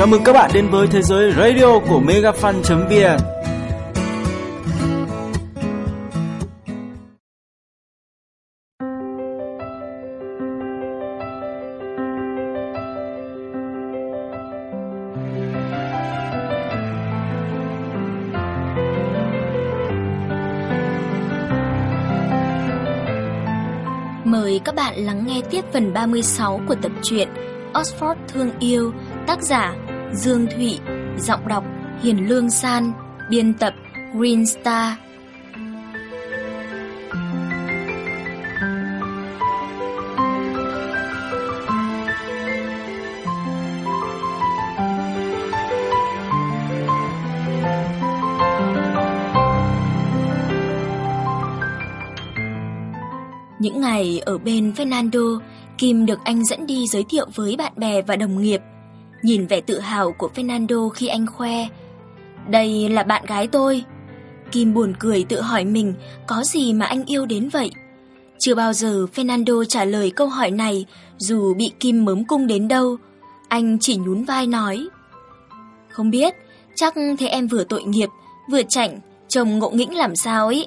Chào mừng các bạn đến với thế giới radio của megafan.vn Mời các bạn lắng nghe tiếp phần 36 của tập truyện Oxford Thương Yêu, tác giả Dương Thụy, giọng đọc Hiền Lương San, biên tập Green Star. Những ngày ở bên Fernando, Kim được anh dẫn đi giới thiệu với bạn bè và đồng nghiệp. Nhìn vẻ tự hào của Fernando khi anh khoe. Đây là bạn gái tôi. Kim buồn cười tự hỏi mình có gì mà anh yêu đến vậy. Chưa bao giờ Fernando trả lời câu hỏi này dù bị Kim mớm cung đến đâu. Anh chỉ nhún vai nói. Không biết, chắc thế em vừa tội nghiệp, vừa chảnh, chồng ngộ nghĩnh làm sao ấy.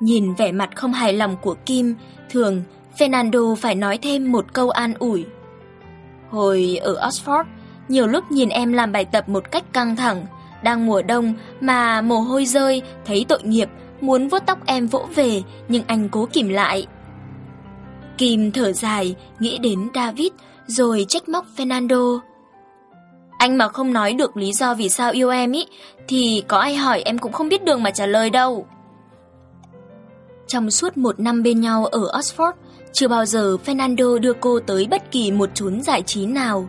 Nhìn vẻ mặt không hài lòng của Kim, thường Fernando phải nói thêm một câu an ủi. Hồi ở Oxford, nhiều lúc nhìn em làm bài tập một cách căng thẳng, đang mùa đông mà mồ hôi rơi, thấy tội nghiệp, muốn vuốt tóc em vỗ về nhưng anh cố kìm lại. Kim thở dài, nghĩ đến David rồi trách móc Fernando. Anh mà không nói được lý do vì sao yêu em ý, thì có ai hỏi em cũng không biết đường mà trả lời đâu. Trong suốt một năm bên nhau ở Oxford, chưa bao giờ Fernando đưa cô tới bất kỳ một chốn giải trí nào.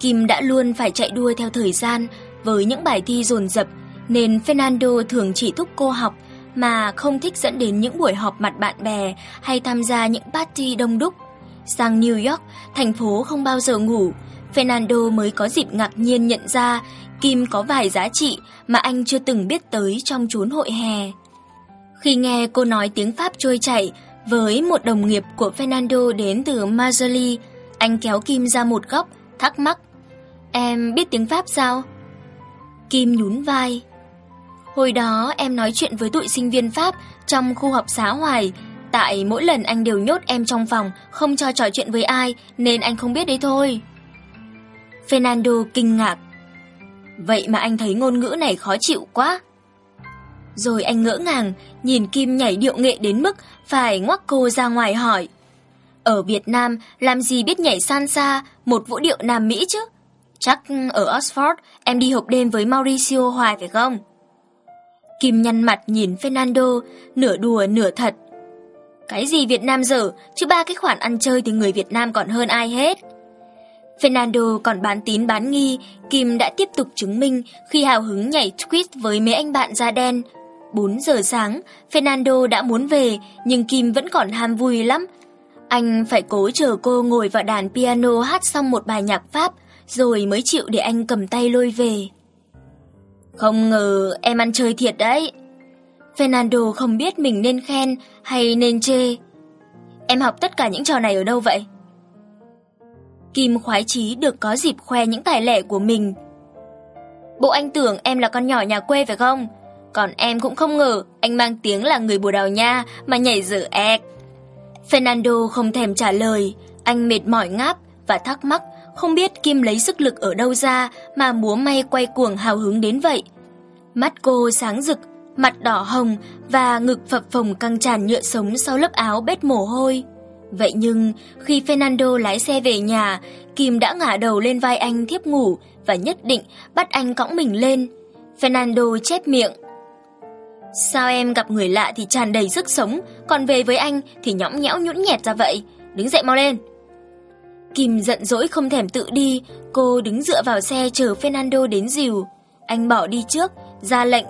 Kim đã luôn phải chạy đua theo thời gian với những bài thi dồn dập, nên Fernando thường chỉ thúc cô học mà không thích dẫn đến những buổi họp mặt bạn bè hay tham gia những party đông đúc. Sang New York, thành phố không bao giờ ngủ, Fernando mới có dịp ngạc nhiên nhận ra Kim có vài giá trị mà anh chưa từng biết tới trong chốn hội hè. Khi nghe cô nói tiếng Pháp trôi chảy với một đồng nghiệp của Fernando đến từ Marjorie, anh kéo Kim ra một góc, thắc mắc. Em biết tiếng Pháp sao? Kim nhún vai. Hồi đó em nói chuyện với tụi sinh viên Pháp trong khu học xá hoài, tại mỗi lần anh đều nhốt em trong phòng, không cho trò chuyện với ai, nên anh không biết đấy thôi. Fernando kinh ngạc. Vậy mà anh thấy ngôn ngữ này khó chịu quá. Rồi anh ngỡ ngàng, nhìn Kim nhảy điệu nghệ đến mức phải ngoắc cô ra ngoài hỏi. Ở Việt Nam, làm gì biết nhảy salsa, một vũ điệu Nam Mỹ chứ? Chắc ở Oxford, em đi hộp đêm với Mauricio hoài phải không? Kim nhăn mặt nhìn Fernando, nửa đùa nửa thật. Cái gì Việt Nam dở, chứ ba cái khoản ăn chơi thì người Việt Nam còn hơn ai hết. Fernando còn bán tín bán nghi, Kim đã tiếp tục chứng minh khi hào hứng nhảy twist với mấy anh bạn da đen, 4 giờ sáng, Fernando đã muốn về, nhưng Kim vẫn còn ham vui lắm. Anh phải cố chờ cô ngồi vào đàn piano hát xong một bài nhạc Pháp, rồi mới chịu để anh cầm tay lôi về. Không ngờ em ăn chơi thiệt đấy. Fernando không biết mình nên khen hay nên chê. Em học tất cả những trò này ở đâu vậy? Kim khoái chí được có dịp khoe những tài lẻ của mình. Bộ anh tưởng em là con nhỏ nhà quê phải không? Còn em cũng không ngờ anh mang tiếng là người Bồ Đào Nha mà nhảy dở ẹc. Fernando không thèm trả lời, anh mệt mỏi ngáp và thắc mắc không biết Kim lấy sức lực ở đâu ra mà múa may quay cuồng hào hứng đến vậy. Mắt cô sáng rực, mặt đỏ hồng và ngực phập phồng căng tràn nhựa sống sau lớp áo bết mồ hôi. Vậy nhưng, khi Fernando lái xe về nhà, Kim đã ngả đầu lên vai anh thiếp ngủ và nhất định bắt anh cõng mình lên. Fernando chép miệng. Sao em gặp người lạ thì tràn đầy sức sống, còn về với anh thì nhõng nhẽo nhũn nhẹt ra vậy? Đứng dậy mau lên. Kim giận dỗi không thèm tự đi, cô đứng dựa vào xe chờ Fernando đến dìu. Anh bỏ đi trước, ra lệnh.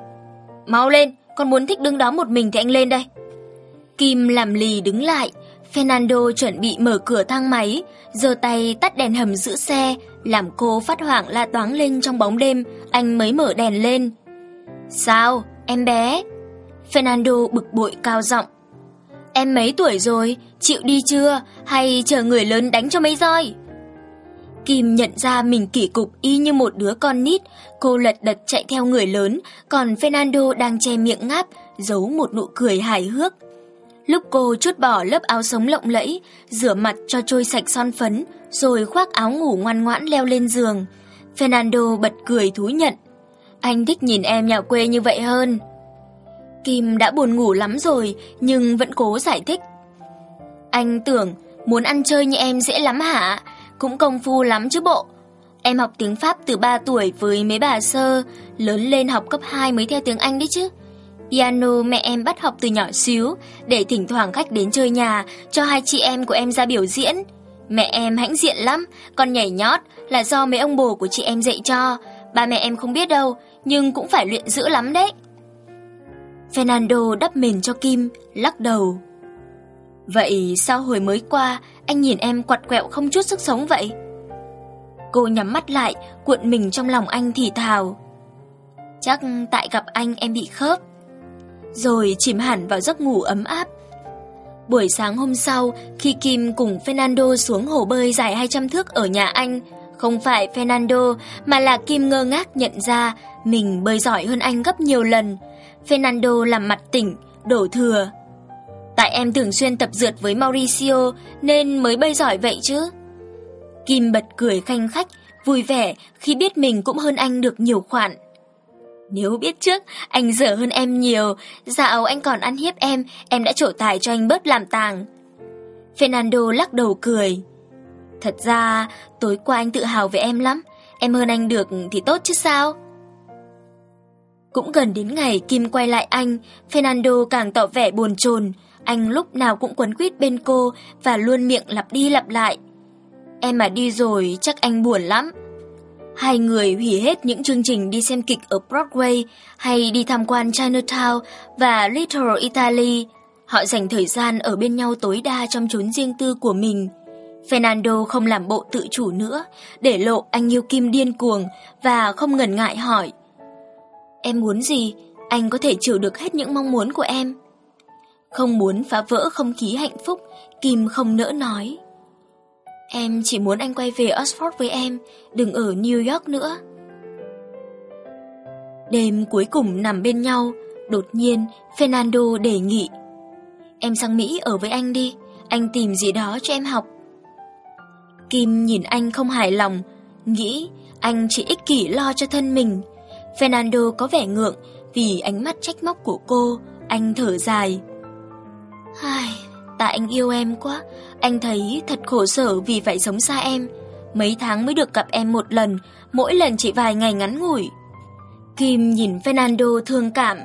Mau lên, con muốn thích đứng đó một mình thì anh lên đây. Kim làm lì đứng lại, Fernando chuẩn bị mở cửa thang máy, giơ tay tắt đèn hầm giữ xe, làm cô phát hoảng la toáng lên trong bóng đêm, anh mới mở đèn lên. Sao, em bé? Fernando bực bội cao giọng. Em mấy tuổi rồi, chịu đi chưa, hay chờ người lớn đánh cho mấy roi? Kim nhận ra mình kỳ cục y như một đứa con nít, cô lật đật chạy theo người lớn, còn Fernando đang che miệng ngáp, giấu một nụ cười hài hước. Lúc cô chút bỏ lớp áo sống lộng lẫy, rửa mặt cho trôi sạch son phấn, rồi khoác áo ngủ ngoan ngoãn leo lên giường. Fernando bật cười thú nhận. Anh thích nhìn em nhà quê như vậy hơn. Kim đã buồn ngủ lắm rồi, nhưng vẫn cố giải thích. Anh tưởng muốn ăn chơi như em dễ lắm hả? Cũng công phu lắm chứ bộ. Em học tiếng Pháp từ 3 tuổi với mấy bà sơ, lớn lên học cấp 2 mới theo tiếng Anh đấy chứ. Piano mẹ em bắt học từ nhỏ xíu, để thỉnh thoảng khách đến chơi nhà, cho hai chị em của em ra biểu diễn. Mẹ em hãnh diện lắm, còn nhảy nhót là do mấy ông bồ của chị em dạy cho. Ba mẹ em không biết đâu, nhưng cũng phải luyện dữ lắm đấy. Fernando đắp mền cho Kim, lắc đầu. Vậy sao hồi mới qua anh nhìn em quặt quẹo không chút sức sống vậy? Cô nhắm mắt lại, cuộn mình trong lòng anh thì thào. Chắc tại gặp anh em bị khớp. Rồi chìm hẳn vào giấc ngủ ấm áp. Buổi sáng hôm sau, khi Kim cùng Fernando xuống hồ bơi dài 200 thước ở nhà anh, không phải Fernando mà là Kim ngơ ngác nhận ra mình bơi giỏi hơn anh gấp nhiều lần. Fernando làm mặt tỉnh, đổ thừa. Tại em thường xuyên tập dượt với Mauricio nên mới bơi giỏi vậy chứ. Kim bật cười khanh khách, vui vẻ khi biết mình cũng hơn anh được nhiều khoản. Nếu biết trước, anh dở hơn em nhiều, dạo anh còn ăn hiếp em, em đã trổ tài cho anh bớt làm tàng. Fernando lắc đầu cười. Thật ra, tối qua anh tự hào về em lắm, em hơn anh được thì tốt chứ sao? Cũng gần đến ngày Kim quay lại anh, Fernando càng tỏ vẻ buồn chồn. Anh lúc nào cũng quấn quýt bên cô và luôn miệng lặp đi lặp lại. Em mà đi rồi chắc anh buồn lắm. Hai người hủy hết những chương trình đi xem kịch ở Broadway hay đi tham quan Chinatown và Little Italy. Họ dành thời gian ở bên nhau tối đa trong chốn riêng tư của mình. Fernando không làm bộ tự chủ nữa, để lộ anh yêu Kim điên cuồng và không ngần ngại hỏi. Em muốn gì, anh có thể chịu được hết những mong muốn của em. Không muốn phá vỡ không khí hạnh phúc, Kim không nỡ nói. Em chỉ muốn anh quay về Oxford với em, đừng ở New York nữa. Đêm cuối cùng nằm bên nhau, đột nhiên Fernando đề nghị. Em sang Mỹ ở với anh đi, anh tìm gì đó cho em học. Kim nhìn anh không hài lòng, nghĩ anh chỉ ích kỷ lo cho thân mình. Fernando có vẻ ngượng vì ánh mắt trách móc của cô, anh thở dài. Ai, tại anh yêu em quá, anh thấy thật khổ sở vì phải sống xa em. Mấy tháng mới được gặp em một lần, mỗi lần chỉ vài ngày ngắn ngủi. Kim nhìn Fernando thương cảm.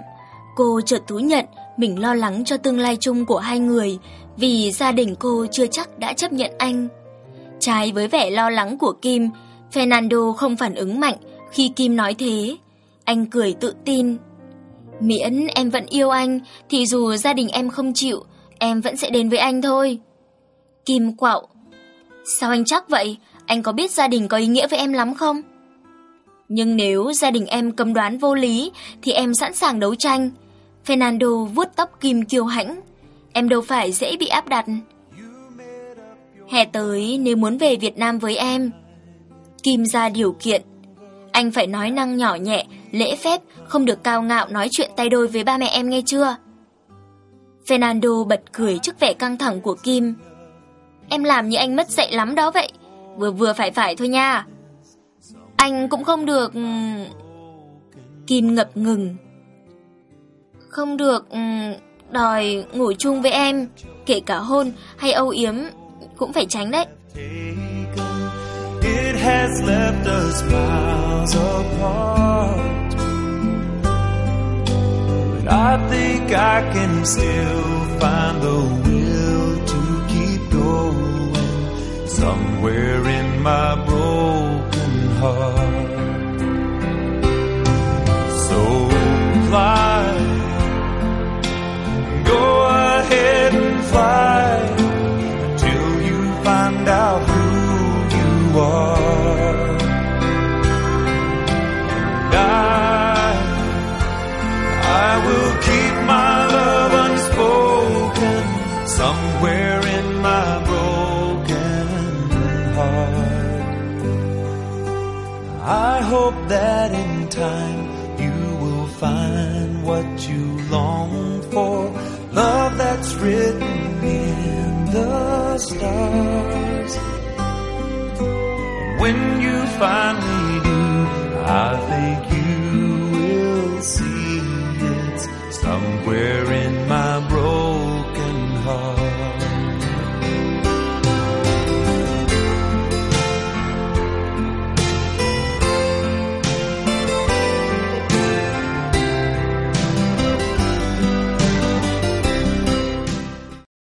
Cô chợt thú nhận mình lo lắng cho tương lai chung của hai người vì gia đình cô chưa chắc đã chấp nhận anh. Trái với vẻ lo lắng của Kim, Fernando không phản ứng mạnh khi Kim nói thế. Anh cười tự tin. Miễn em vẫn yêu anh thì dù gia đình em không chịu, em vẫn sẽ đến với anh thôi. Kim quạo. Sao anh chắc vậy? Anh có biết gia đình có ý nghĩa với em lắm không? Nhưng nếu gia đình em cấm đoán vô lý thì em sẵn sàng đấu tranh. Fernando vuốt tóc Kim kiêu hãnh. Em đâu phải dễ bị áp đặt. Hè tới nếu muốn về Việt Nam với em. Kim ra điều kiện. Anh phải nói năng nhỏ nhẹ, lễ phép, không được cao ngạo nói chuyện tay đôi với ba mẹ em nghe chưa? Fernando bật cười trước vẻ căng thẳng của Kim. Em làm như anh mất dạy lắm đó vậy. Vừa vừa phải phải thôi nha. Anh cũng không được... Ừ. Kim ngập ngừng. Không được ừ, đòi ngủ chung với em, kể cả hôn hay âu yếm cũng phải tránh đấy. It has left us miles apart. But I think I can still find the will to keep going somewhere in my broken heart. So fly, I hope that in time you will find what you long for. Love that's written in the stars. When you finally do, I think you will see it's somewhere in my broken heart.